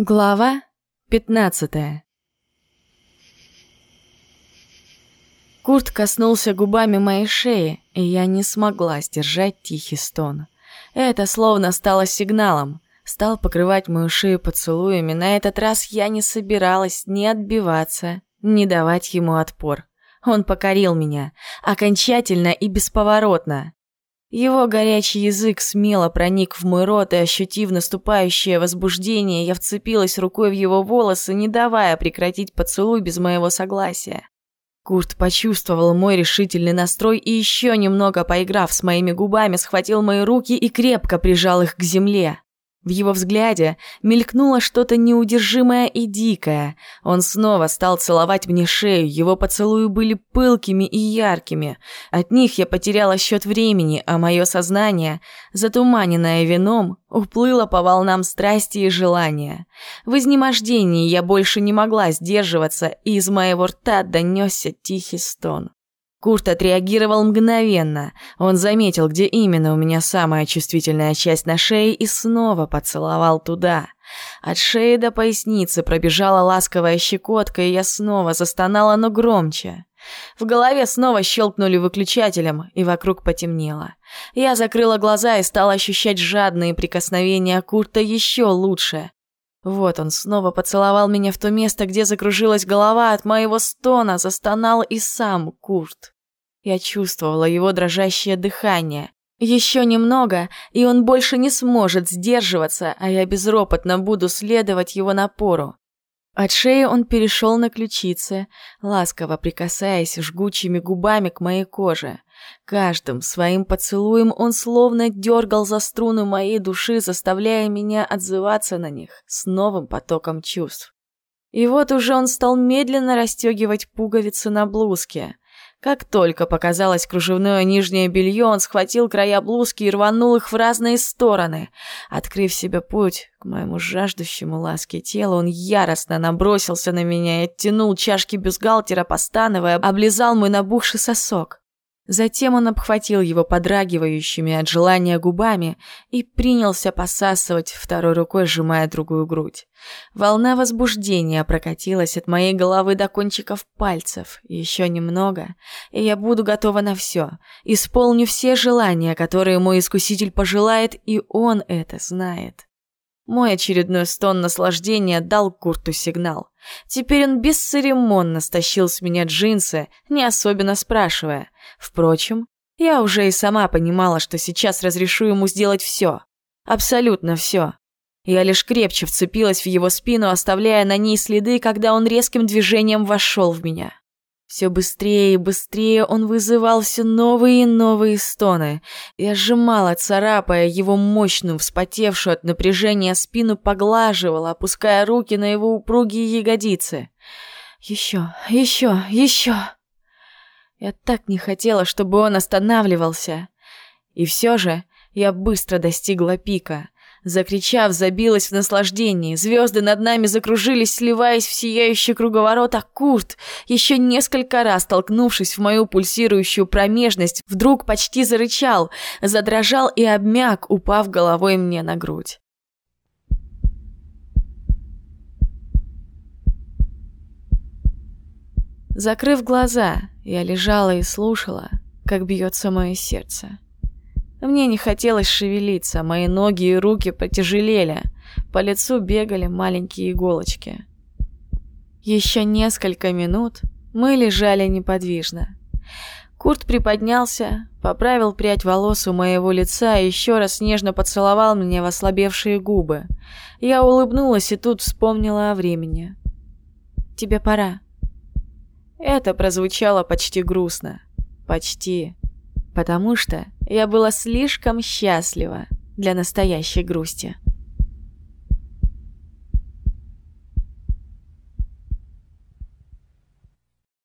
Глава 15 Курт коснулся губами моей шеи, и я не смогла сдержать тихий стон. Это словно стало сигналом. Стал покрывать мою шею поцелуями. На этот раз я не собиралась ни отбиваться, ни давать ему отпор. Он покорил меня, окончательно и бесповоротно. Его горячий язык смело проник в мой рот, и, ощутив наступающее возбуждение, я вцепилась рукой в его волосы, не давая прекратить поцелуй без моего согласия. Курт почувствовал мой решительный настрой и еще немного поиграв с моими губами, схватил мои руки и крепко прижал их к земле. В его взгляде мелькнуло что-то неудержимое и дикое. Он снова стал целовать мне шею, его поцелуи были пылкими и яркими. От них я потеряла счет времени, а мое сознание, затуманенное вином, уплыло по волнам страсти и желания. В изнемождении я больше не могла сдерживаться, и из моего рта донесся тихий стон. Курт отреагировал мгновенно. Он заметил, где именно у меня самая чувствительная часть на шее и снова поцеловал туда. От шеи до поясницы пробежала ласковая щекотка, и я снова застонала, но громче. В голове снова щелкнули выключателем, и вокруг потемнело. Я закрыла глаза и стала ощущать жадные прикосновения Курта еще лучше. Вот он снова поцеловал меня в то место, где закружилась голова от моего стона, застонал и сам Курт. Я чувствовала его дрожащее дыхание. Еще немного, и он больше не сможет сдерживаться, а я безропотно буду следовать его напору. От шеи он перешел на ключицы, ласково прикасаясь жгучими губами к моей коже. Каждым своим поцелуем он словно дергал за струны моей души, заставляя меня отзываться на них с новым потоком чувств. И вот уже он стал медленно расстегивать пуговицы на блузке. Как только показалось кружевное нижнее белье, он схватил края блузки и рванул их в разные стороны. Открыв себе путь к моему жаждущему ласке телу, он яростно набросился на меня и оттянул чашки бюстгальтера, постановая, облизал мой набухший сосок. Затем он обхватил его подрагивающими от желания губами и принялся посасывать, второй рукой сжимая другую грудь. Волна возбуждения прокатилась от моей головы до кончиков пальцев. Еще немного, и я буду готова на все. Исполню все желания, которые мой искуситель пожелает, и он это знает. Мой очередной стон наслаждения дал Курту сигнал. Теперь он бесцеремонно стащил с меня джинсы, не особенно спрашивая. Впрочем, я уже и сама понимала, что сейчас разрешу ему сделать все. Абсолютно все. Я лишь крепче вцепилась в его спину, оставляя на ней следы, когда он резким движением вошел в меня. Все быстрее и быстрее он вызывал все новые и новые стоны. Я сжимала, царапая его мощную, вспотевшую от напряжения спину, поглаживала, опуская руки на его упругие ягодицы. Еще, еще, еще. Я так не хотела, чтобы он останавливался. И все же я быстро достигла пика. Закричав, забилась в наслаждении. Звезды над нами закружились, сливаясь в сияющий круговорот, а Курт, еще несколько раз толкнувшись в мою пульсирующую промежность, вдруг почти зарычал, задрожал и обмяк, упав головой мне на грудь. Закрыв глаза, я лежала и слушала, как бьется мое сердце. Мне не хотелось шевелиться, мои ноги и руки потяжелели, по лицу бегали маленькие иголочки. Еще несколько минут мы лежали неподвижно. Курт приподнялся, поправил прядь волос у моего лица и еще раз нежно поцеловал меня в ослабевшие губы. Я улыбнулась и тут вспомнила о времени. «Тебе пора». Это прозвучало почти грустно. Почти потому что я была слишком счастлива для настоящей грусти.